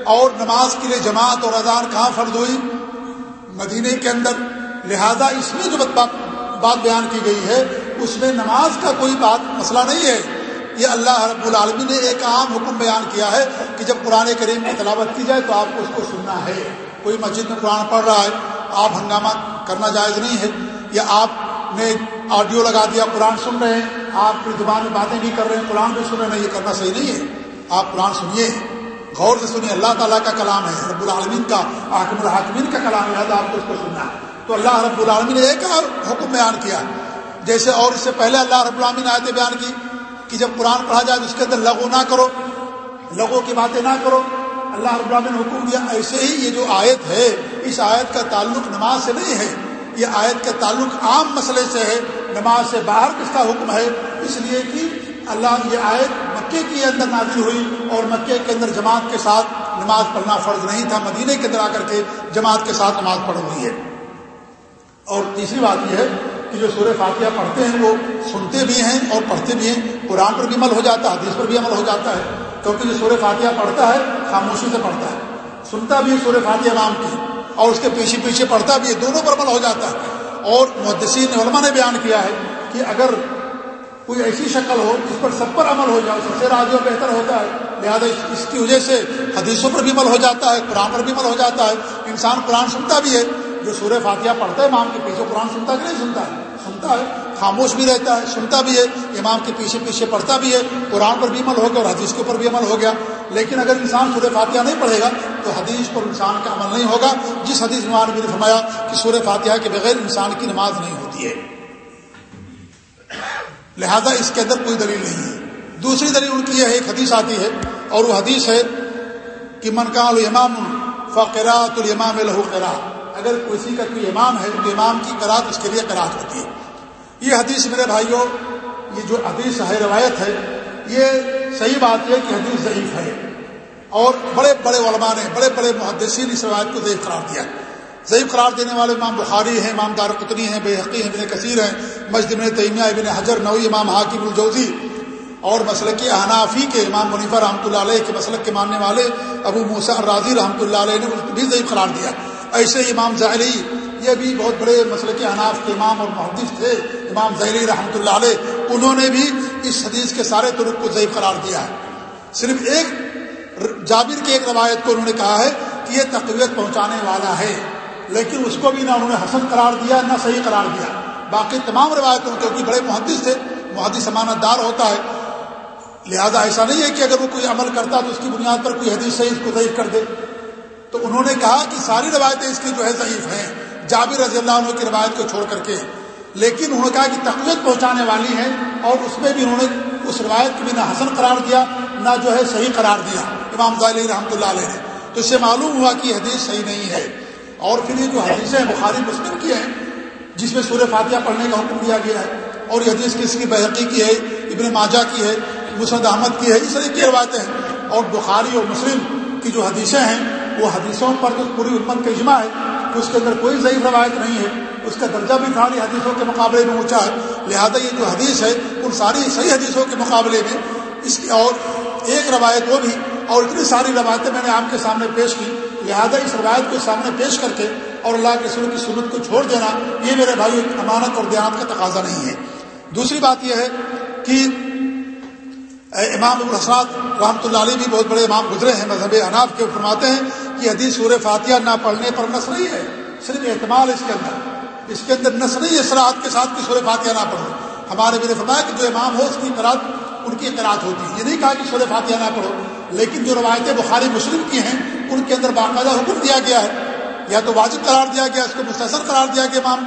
اور نماز کے لیے جماعت اور اذان کہاں فرض ہوئی؟ مدینے کے اندر۔ لہذا اس میں جو بات بیان کی گئی ہے، اس میں نماز کا کوئی بات مسئلہ نہیں ہے۔ یہ اللہ رب العالمین نے ایک عام حکم بیان کیا ہے کہ جب قرآن کریم کی تلاوت کی جائے تو آپ کو اس کو سننا ہے۔ کوئی مسجد میں قرآن پڑھ رہا ہے، آپ ہنگامہ کرنا جائز نہیں ہے۔ یا آپ نے آڈیو لگا دیا، قرآن سن رہے ہیں، آپ کی زبان میں باتیں بھی کر رہے ہیں، قرآن بھی سن رہے ہیں، یہ کرنا صحیح نہیں ہے۔ آپ قرآن سنیے۔ غور سے سنیے، اللہ تعالیٰ کا کلام ہے، رب العالمین کا، حاکم الحاکمین کا کلام ہے آپ کو اس کو سننا ہے۔ تو اللہ رب العالمین نے ایک حکم بیان کیا۔ جیسے اور اس سے پہلے اللہ رب العالمین آیتیں بیان کی۔ کہ جب قرآن پڑھا جائے تو اس کے اندر لغو نہ کرو، لغو کی باتیں نہ کرو۔ اللہ رب العالمین نے حکم دیا، ایسے ہی یہ جو آیت ہے، اس آیت کا تعلق نماز سے نہیں ہے، یہ آیت کا تعلق عام مسئلے سے ہے۔ نماز سے باہر کس کا حکم ہے، اس لیے کہ اللہ یہ آیت مکے کے اندر نازل ہوئی اور مکے کے اندر جماعت کے ساتھ نماز پڑھنا فرض نہیں تھا۔ مدینے کے اندر آ کر کے جماعت کے ساتھ نماز پڑھ ہوئی ہے۔ اور تیسری بات یہ ہے کہ جو سورہ فاتحہ پڑھتے ہیں وہ سنتے بھی ہیں اور پڑھتے بھی ہیں۔ قرآن پر بھی عمل ہو جاتا ہے، حدیث پر بھی عمل ہو جاتا ہے۔ کیونکہ جو سورہ فاتحہ پڑھتا ہے، خاموشی سے پڑھتا ہے۔ سنتا بھی ہے سورہ فاتحہ نام کی، اور اس کے پیچھے پیچھے پڑھتا بھی ہے، دونوں پر عمل ہو جاتا ہے۔ اور محدثین علماء نے بیان کیا ہے کہ اگر کوئی ایسی شکل ہو جس پر سب پر عمل ہو جائے، سب سے راضی اور بہتر ہوتا ہے، لہٰذا اس کی وجہ سے حدیثوں پر بھی عمل ہو جاتا ہے، قرآن پر بھی عمل ہو جاتا ہے۔ انسان قرآن سنتا بھی ہے، جو سورہ فاتحہ پڑھتا ہے امام کے پیچھے قرآن سنتا کہ نہیں سنتا؟ ہے سنتا ہے، خاموش بھی رہتا ہے، سنتا بھی ہے، امام کے پیچھے پیچھے پڑھتا بھی ہے، قرآن پر بھی عمل ہو گیا اور حدیث کے اوپر بھی عمل ہو گیا۔ لیکن اگر انسان سورہ فاتحہ نہیں پڑھے گا، تو حدیث پر انسان کا عمل نہیں ہوگا۔ جس حدیث میں نے فرمایا کہ سورہ فاتحہ کے بغیر انسان کی نماز نہیں ہوتی ہے۔ لہذا اس کے اندر کوئی دلیل نہیں ہے۔ دوسری دلیل ان کی یہ ہے، ایک حدیث آتی ہے اور وہ حدیث ہے کہ منقا الامام فقرات الامام لہو قرا اگر کسی کا کوئی امام ہے، تو امام کی قرات اس کے لیے قرات ہوتی ہے۔ یہ حدیث میرے بھائیوں، یہ جو حدیث ہے، روایت ہے، یہ صحیح بات ہے کہ حدیث ضعیف ہے۔ اور بڑے بڑے علماء نے، بڑے بڑے محدثین اس روایت کو ضعیف قرار دیا ضعیف قرار دینے والے امام بخاری ہیں، امام دار قطنی ہیں، بے حقی ہیں، ابن کثیر ہیں، مسجد ابن تیمیہ، ابن حجر نوی امام حاکم الجوزی اور مسلک احنافی کے امام منیفہ رحمۃ اللہ علیہ کے مسلک کے ماننے والے ابو موسا راضی رحمۃ اللہ علیہ نے بھی ضعیف قرار دیا۔ ایسے امام ظاہری یہ بھی بہت بڑے مسلک احناف کے امام اور محدث تھے، امام ظہری رحمۃ اللہ علیہ، انہوں نے بھی اس حدیث کے سارے طرق کو ضعیف قرار دیا ہے۔ صرف ایک جابر کی ایک روایت کو انہوں نے کہا ہے کہ یہ تقویت پہنچانے والا ہے، لیکن اس کو بھی نہ انہوں نے حسن قرار دیا، نہ صحیح قرار دیا۔ باقی تمام روایتوں کیونکہ بڑے محدث تھے، محدث امانت دار ہوتا ہے۔ لہذا ایسا نہیں ہے کہ اگر وہ کوئی عمل کرتا تو اس کی بنیاد پر کوئی حدیث صحیح اس کو ضعیف کر دے۔ تو انہوں نے کہا کہ ساری روایتیں اس کی جو ہے ضعیف ہیں۔ جابر رضی اللہ عنہ کی روایت کو چھوڑ کر کے۔ لیکن انہوں نے کہا کہ تقویت پہنچانے والی ہے اور اس میں بھی انہوں نے اس روایت کو بھی نہ حسن قرار دیا، نہ جو ہے صحیح قرار دیا۔ امام ظاہر رحمۃ اللہ علیہ نے۔ تو اس سے معلوم ہوا کہ حدیث صحیح نہیں ہے۔ اور پھر یہ جو حدیثیں بخاری مسلم کی ہیں، جس میں سورہ فاتحہ پڑھنے کا حکم دیا گیا ہے، اور یہ حدیث کس کی، بحقی کی ہے، ابن ماجہ کی ہے مسد احمد کی ہے، اس طرح کی روایتیں ہیں۔ اور بخاری اور مسلم کی جو حدیثیں ہیں وہ حدیثوں پر جو پوری امت کا اجماع ہے کہ اس کے اندر کوئی ضعیف روایت نہیں ہے، اس کا درجہ بھی ساری حدیثوں کے مقابلے میں اونچا ہے۔ لہذا یہ جو حدیث ہے، ان ساری صحیح حدیثوں کے مقابلے میں اس کی اور ایک روایت وہ بھی اور اتنی ساری روایتیں میں نے آپ کے سامنے پیش کی۔ لہذا اس روایت کو سامنے پیش کر کے اور اللہ کے سر کی سنت کو چھوڑ دینا، یہ میرے بھائی امانت اور دیانت کا تقاضا نہیں ہے۔ دوسری بات یہ ہے کہ امام الحسنات رحمۃ اللہ علیہ بھی بہت بڑے امام گزرے ہیں، مذہب اناف کے فرماتے ہیں کہ حدیث سور فاتحہ نہ پڑھنے پر نس نہیں ہے، صرف احتمال اس کے اندر۔ اس کے اندر نس نہیں ہے سراحت کے ساتھ کہ سور فاتحہ نہ پڑھو۔ ہمارے میرے فرمایا کہ جو امام ہو، اس کی قرآن، ان کی قرآت ہوتی ہے۔ یہ نہیں کہا کہ سور فاتحہ نہ پڑھو، لیکن جو روایتیں بخاری مسلم کی ہیں، ان کے اندر باقاعدہ حکم دیا گیا ہے۔ یا تو واجب قرار دیا گیا، اس کو مستثر قرار دیا گیا۔ امام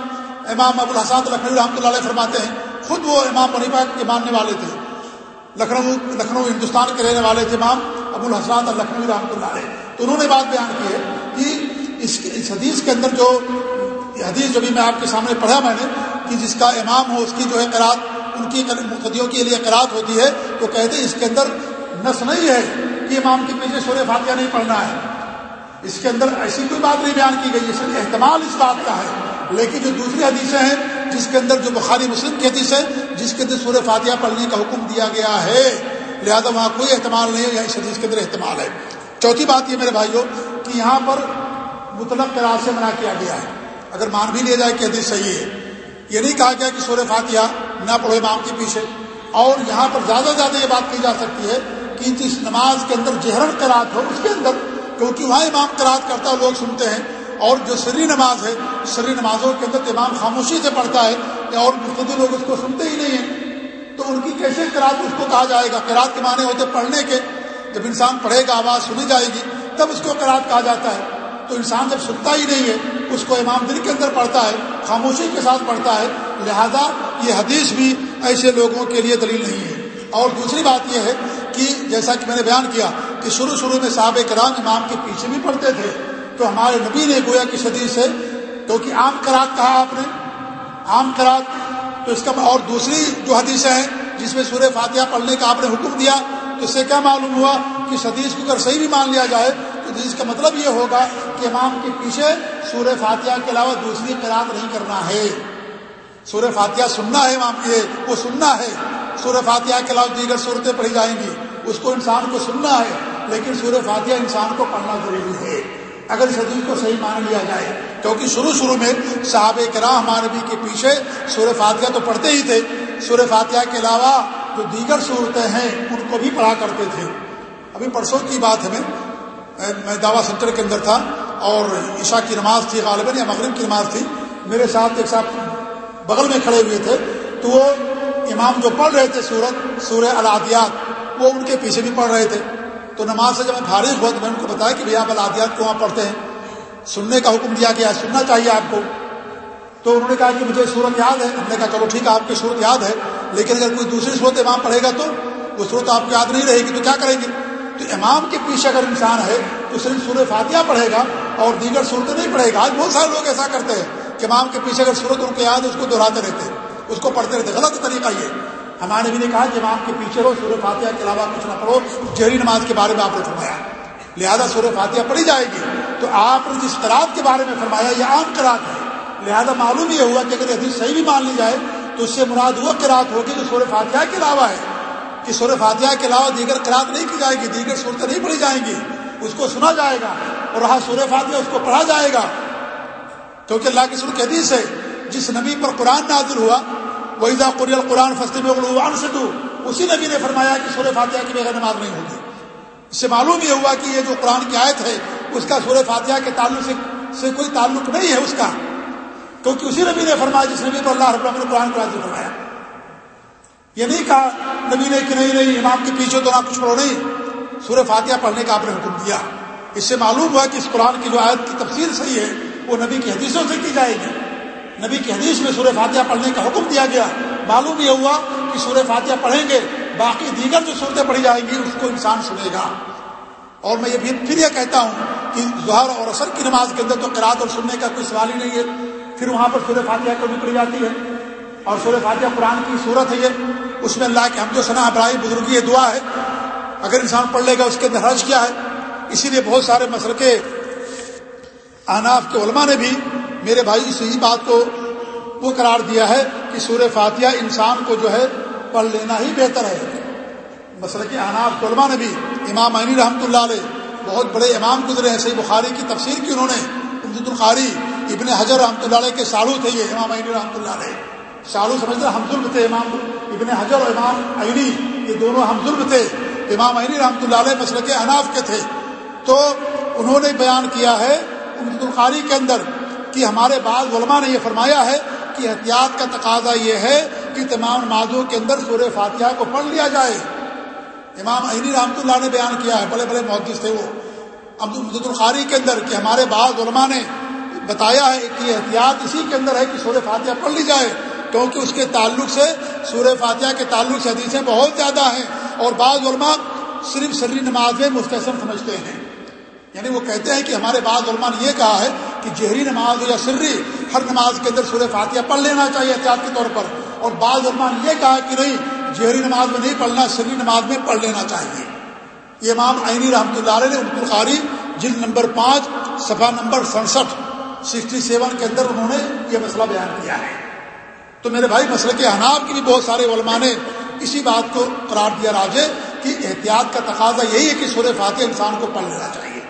امام ابو الحسن لکھنؤ رحمۃ اللہ علیہ فرماتے ہیں، خود وہ امام منیفا کے ماننے والے تھے۔ لکھنؤ لکھنؤ ہندوستان کے رہنے والے تھے امام ابو الحسن لکھنؤ رحمۃ اللہ علیہ۔ تو انہوں نے بات بیان کی ہے کہ اس اس حدیث کے اندر جو حدیث جو بھی میں آپ کے سامنے پڑھا میں نے کہ جس کا امام ہو اس کی جو ہے قرآد ان کی مقدیوں کے لیے قرآد ہوتی ہے تو کہتے اس کے اندر نس نہیں ہے کہ امام کے پیچھے سورہ فاتحہ نہیں پڑھنا ہے۔ اس کے اندر ایسی کوئی بات نہیں بیان کی گئی ہے احتمال اس بات کا ہے۔ لیکن جو دوسری حدیثیں ہیں، جس کے اندر جو بخاری مسلم کی حدیث ہے، جس کے اندر سورہ فاتحہ پڑھنے کا حکم دیا گیا ہے، لہذا وہاں کوئی احتمال نہیں ہے یا اس حدیث کے اندر احتمال ہے۔ چوتھی بات یہ میرے بھائیوں کہ یہاں پر مطلق قرار سے منع کیا گیا ہے۔ اگر مان بھی لیا جائے کہ حدیث صحیح ہے، یہ نہیں کہا گیا کہ سورہ فاتحہ نہ پڑھو امام کے پیچھے۔ اور یہاں پر زیادہ سے زیادہ یہ بات کی جا سکتی ہے کہ جس نماز کے اندر جہرن قرات ہو، اس کے اندر، کیونکہ وہاں امام قرات کرتا ہے لوگ سنتے ہیں، اور جو سری نماز ہے، سری نمازوں کے اندر امام خاموشی سے پڑھتا ہے، اور مختلف لوگ اس کو سنتے ہی نہیں ہیں۔ تو ان کی کیسے قرات اس کو کہا جائے گا؟ قرات کے معنی ہوتے پڑھنے کے۔ جب انسان پڑھے گا، آواز سنی جائے گی، تب اس کو قرات کہا جاتا ہے۔ تو انسان جب سنتا ہی نہیں ہے، اس کو امام دل کے اندر پڑھتا ہے، خاموشی کے ساتھ پڑھتا ہے۔ لہذا یہ حدیث بھی ایسے لوگوں کے لیے دلیل نہیں ہے۔ اور دوسری بات یہ ہے کہ جیسا کہ میں نے بیان کیا کہ شروع شروع میں صحابہ کرام امام کے پیچھے بھی پڑھتے تھے۔ تو ہمارے نبی نے گویا کی صدی سے کیونکہ عام کرات کہا آپ نے؟ عام کرات تو اس کا اور دوسری جو حدیثیں ہیں، جس میں سورہ فاتحہ پڑھنے کا آپ نے حکم دیا اس سے کیا معلوم ہوا کہ حدیث کو اگر صحیح بھی مان لیا جائے تو جس کا مطلب یہ ہوگا کہ امام کے پیچھے سورہ فاتحہ کے علاوہ دوسری قرآن نہیں کرنا ہے۔ سورہ فاتحہ سننا ہے امام کے وہ سننا ہے۔ سورہ فاتحہ کے علاوہ دیگر صورتیں پڑھی جائیں گی۔ اس کو انسان کو سننا ہے، لیکن سورہ فاتحہ انسان کو پڑھنا ضروری ہے۔ اگر اس حدیث کو صحیح مان لیا جائے، کیونکہ شروع شروع میں صحابہ کرام ہمارے کے پیچھے سورہ فاتحہ تو پڑھتے ہی تھے۔ سورہ فاتحہ کے علاوہ جو دیگر صورتیں ہیں، ان کو بھی پڑھا کرتے تھے۔ ابھی پرسوں کی بات ہے میں۔ میں سینٹر کے اندر تھا اور عشاء کی نماز تھی غالباً یا مغرب کی نماز تھی۔ میرے ساتھ ایک ساتھ بغل میں کھڑے ہوئے تھے۔ تو وہ امام جو پڑھ رہے تھے سورت، سورہ الادیات وہ ان کے پیچھے بھی پڑھ رہے تھے۔ تو نماز سے جب میں فارغ ہوا تو میں ان کو بتایا کہ بھیا آپ الادیات کو وہاں پڑھتے ہیں۔ سننے کا حکم دیا گیا سننا چاہیے آپ کو۔ تو انہوں نے کہا کہ مجھے صورت یاد ہے۔ ہم نے کہا چلو ٹھیک ہے، آپ کی صورت یاد ہے۔ لیکن اگر کوئی دوسری صورت امام پڑھے گا تو وہ صورت آپ کو یاد نہیں رہے گی، تو کیا کریں گے؟ تو امام کے پیچھے اگر انسان ہے تو صرف سورہ فاتحہ پڑھے گا اور دیگر صورتیں نہیں پڑھے گا۔ آج بہت سارے لوگ ایسا کرتے ہیں کہ امام کے پیچھے اگر صورت ان کو یاد ہے، اس کو دہراتے رہتے ہیں، اس کو پڑھتے رہتے غلط طریقہ یہ ہمارے بھی نے کہا کہ امام کے پیچھے ہو سورہ فاتحہ کے علاوہ کچھ نہ پڑھو۔ جہری نماز کے بارے میں آپ نے فرمایا۔ لہذا سورہ فاتحہ پڑھی جائے گی۔ تو آپ نے جس قرآد کے بارے میں فرمایا، یہ عام قرآد ہے۔ لہذا معلوم یہ ہوا کہ اگر حدیث صحیح بھی مان لی جائے تو اس سے مراد وہ قرآت ہوگی جو سورہ فاتحہ کے علاوہ ہے۔ کہ سورہ فاتحہ کے علاوہ دیگر قرآد نہیں کی جائے گی، دیگر صورتیں نہیں پڑھی جائیں گی۔ اس کو سنا جائے گا اور وہاں سورہ فاتحہ اس کو پڑھا جائے گا۔ کیونکہ اللہ کی سر کی حدیث ہے، جس نبی پر قرآن نازل ہوا وحیدہ قریل قرآن فسطی سے تو اسی نبی نے فرمایا کہ سورہ فاتحہ کی بغیر نماز نہیں ہوگی۔ اس سے معلوم یہ ہوا کہ یہ جو قرآن کی آیت ہے، اس کا سورہ فاتحہ کے تعلق سے سے کوئی تعلق نہیں ہے اس کا۔ کیونکہ اسی نبی نے فرمایا جس نبی پر اللہ رب نے قرآن کو نازل فرمایا۔ یہ نہیں کہا نبی نے کہ نہیں نہیں، امام کے پیچھے تو نہ کچھ پڑھو نہیں۔ سورہ فاتحہ پڑھنے کا آپ نے حکم دیا۔ اس سے معلوم ہوا کہ اس قرآن کی جو آیت کی تفصیل صحیح ہے، وہ نبی کی حدیثوں سے کی جائے گی۔ نبی کی حدیث میں سورہ فاتحہ پڑھنے کا حکم دیا گیا۔ معلوم یہ ہوا کہ سورہ فاتحہ پڑھیں گے، باقی دیگر جو صورتیں پڑھی جائیں گی، اس کو انسان سنے گا۔ اور میں یہ بھی پھر یہ کہتا ہوں کہ ظہر اور اثر کی نماز کے اندر تو قرآد اور سننے کا کوئی سوال ہی نہیں ہے۔ پھر وہاں پر سورہ فاتحہ کو بھی پڑھی جاتی ہے۔ اور سورہ فاتحہ قرآن کی صورت ہے یہ۔ اس میں اللہ کے ہم جو سنا برائی بزرگی یہ دعا ہے۔ اگر انسان پڑھ لے گا، اس کے اندر حرج کیا ہے؟ اسی لیے بہت سارے مسل کے اناف کے علماء نے بھی میرے بھائی اس بات کو وہ قرار دیا ہے کہ سورہ فاتحہ انسان کو جو ہے پڑھ لینا ہی بہتر ہے۔ مسل کے اناف کے علماء نے بھی امام عینی رحمۃ اللہ علیہ، بہت بڑے امام گزرے ہیں، صحیح بخاری کی تفسیر کی انہوں نے عمد القاری ابن حجر رحمۃ اللہ علیہ کے سالو تھے یہ، امام عینی رحمۃ اللہ علیہ۔ سالو سمجھ رہے ہم ظلم تھے، امام ابن حجر اور امام عینی، یہ دونوں ہم ظلم تھے۔ امام عینی رحمۃ اللہ علیہ مسل کے اناف کے تھے۔ تو انہوں نے بیان کیا ہے القاری کے اندر کہ ہمارے بعض علماء نے یہ فرمایا ہے کہ احتیاط کا تقاضا یہ ہے کہ تمام نمازوں کے اندر سورہ فاتحہ کو پڑھ لیا جائے۔ امام عینی رحمۃ اللہ نے بیان کیا ہے، بڑے بڑے محدث تھے وہ۔ عبد الخاری کے اندر کہ ہمارے بعض علماء نے بتایا ہے کہ احتیاط اسی کے اندر ہے کہ سورہ فاتحہ پڑھ لی جائے، کیونکہ اس کے تعلق سے سورہ فاتحہ کے تعلق سے حدیثیں بہت زیادہ ہیں اور بعض علماء صرف سری نماز میں مستحسن سمجھتے ہیں۔ یعنی وہ کہتے ہیں کہ ہمارے بعض علماء نے یہ کہا ہے کہ جہری نماز ہو یا سری ہر نماز کے اندر سورہ فاتحہ پڑھ لینا چاہیے احتیاط کے طور پر۔ اور بعض علماء نے یہ کہا کہ نہیں، جہری نماز میں نہیں پڑھنا، سری نماز میں پڑھ لینا چاہیے۔ یہ امام عینی رحمۃ اللہ علیہ نے عبد القاری جلد نمبر پانچ، صفحہ نمبر سڑسٹھ سکسٹی سیون کے اندر انہوں نے یہ مسئلہ بیان کیا ہے۔ تو میرے بھائی مسئلے کے حناب کی بھی بہت سارے علماء نے اسی بات کو قرار دیا راجے کہ احتیاط کا تقاضا یہی ہے کہ سورہ فاتح انسان کو پڑھ لینا چاہیے۔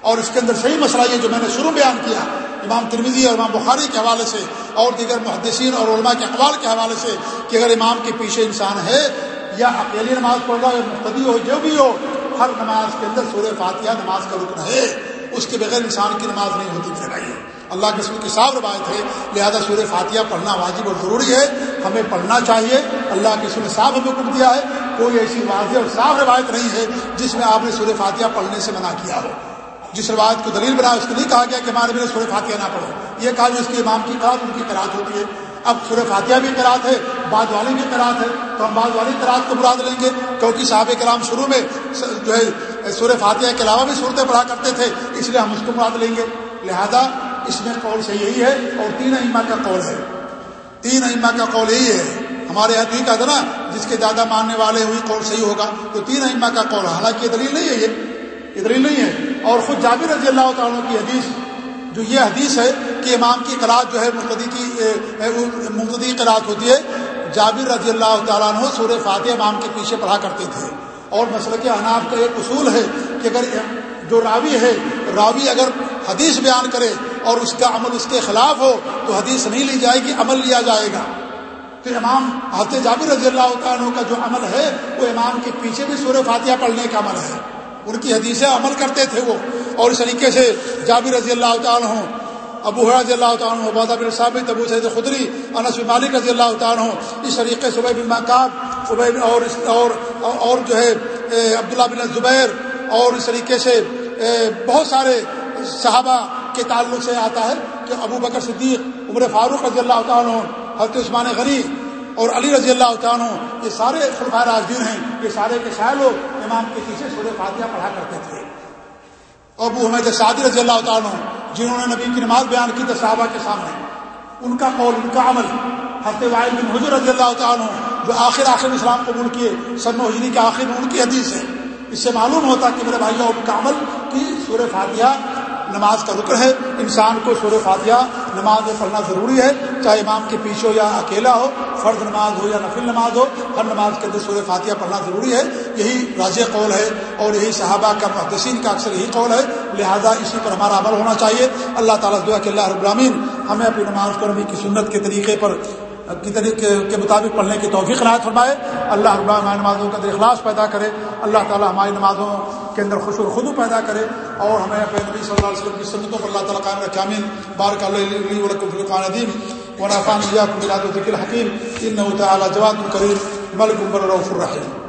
اور اس کے اندر صحیح مسئلہ یہ جو میں نے شروع بیان کیا، امام ترمیزی اور امام بخاری کے حوالے سے اور دیگر محدثین اور علماء کے اقوال کے حوالے سے کہ اگر امام کے پیچھے انسان ہے یا اکیلی نماز پڑھ رہا ہو مقتدی ہو، جو بھی ہو، ہر نماز کے اندر سورہ فاتحہ نماز کا رکن ہے۔ اس کے بغیر انسان کی نماز نہیں ہوتی میرے بھائی اللہ کے سر کی صاف روایت ہے، لہذا سورہ فاتحہ پڑھنا واجب اور ضروری ہے۔ ہمیں پڑھنا چاہیے۔ اللہ کے سر نے صاف ہمیں حکم دیا ہے۔ کوئی ایسی واضح اور صاف روایت نہیں ہے جس میں آپ نے سورہ فاتحہ پڑھنے سے منع کیا ہو۔ جس روایت کو دلیل بنا اس کو نہیں کہا گیا کہ ہمارے میرے سورہ فاتحہ نہ پڑھو۔ یہ کہا جو اس کی امام کی قرآن، ان کی قرآت ہوتی ہے۔ اب سورہ فاتحہ بھی قرآت ہے، بعد والی بھی قرآت ہے۔ تو ہم بعد والی قرآت کو مراد لیں گے۔ کیونکہ صحابہ کرام شروع میں جو ہے، سورہ فاتحہ کے علاوہ بھی صورتیں پڑھا کرتے تھے، اس لیے ہم اس کو مراد لیں گے۔ لہذا اس میں قول سے یہی ہے اور تین اما کا قول ہے۔ تین اما کا قول یہی ہے۔ ہمارے یہاں تو ہی کہا تھا نا، جس کے زیادہ ماننے والے ہوئی قول صحیح ہوگا، تو تین اما کا قول حالانکہ یہ دلیل نہیں ہے یہ۔ یہ دلیل نہیں ہے۔ اور خود جابر رضی اللہ تعالیٰ کی حدیث، جو یہ حدیث ہے کہ امام کی قرآت جو ہے، مقتدی کی مقتدی قرآت ہوتی ہے، جابر رضی اللہ تعالیٰ عنہ سور فاتح امام کے پیچھے پڑھا کرتے تھے۔ اور مسئلہ کے اناف کا ایک اصول ہے کہ اگر جو راوی ہے، راوی اگر حدیث بیان کرے اور اس کا عمل اس کے خلاف ہو تو حدیث نہیں لی جائے گی، عمل لیا جائے گا۔ تو امام حضرت جابر رضی اللہ تعالیٰ کا جو عمل ہے، وہ امام کے پیچھے بھی سورہ فاتحہ پڑھنے کا عمل ہے۔ ان کی حدیثیں عمل کرتے تھے وہ۔ اور اس طریقے سے جابر رضی اللہ تعالیٰ ہوں ابو رضی اللہ تعالیٰ عبادہ بن ثابت، ابو سید خدری انس بن مالک رضی اللہ تعالیٰ اس طریقے سے بن مکاب صبح اور اور اور جو ہے عبداللہ بن زبیر، اور اس طریقے سے بہت سارے صحابہ کے تعلق سے آتا ہے کہ ابو بکر صدیق، عمر فاروق رضی اللہ تعالیٰ حضرت عثمان غنی اور علی رضی اللہ عنہ، یہ سارے خلفۂ راجدین ہیں، یہ سارے کے سارے لوگ امام کے پیچھے سورہ فاتحہ پڑھا کرتے تھے۔ ابو حمید سعدی رضی اللہ عنہ، جنہوں نے نبی کی نماز بیان کی تھی صحابہ کے سامنے۔ ان کا قول، ان کا عمل، حضرت واحد بن حضور رضی اللہ عنہ، جو آخر آخر اسلام قبول کیے، سن حجری کے آخر ان کی حدیث ہے۔ اس سے معلوم ہوتا کہ میرے بھائی ان کا عمل کی سور فاتحہ نماز کا رکر ہے۔ انسان کو سور فاتحہ نماز میں پڑھنا ضروری ہے۔ چاہے امام کے پیچھے ہو یا اکیلا ہو فرد نماز ہو یا نفل نماز ہو، ہر نماز کے اندر سور فاتحہ پڑھنا ضروری ہے۔ یہی راج قول ہے اور یہی صحابہ کا محدثین کا اکثر یہی قول ہے۔ لہذا اسی پر ہمارا عمل ہونا چاہیے۔ اللہ تعالیٰ دعا کہ اللہ رب العالمین ہمیں اپنی نماز کو نبی کی سنت کے طریقے پر کی طریقے کے مطابق پڑھنے کی توفیق عنایت فرمائے۔ اللہ رب ہماری نمازوں کے اندر اخلاص پیدا کرے۔ اللہ تعالیٰ ہماری نمازوں کے اندر خوش و خدو پیدا کرے اور ہمیں اپنے نبی صلی اللہ علیہ وسلم کی سنتوں پر اللہ تعالیٰ قائم رکھے۔ امین بارک اللہ فرقان عدیم ونافان میلاد و ذکر حکیم ان تعالیٰ جواد الکریم ملک الرف الرحیم۔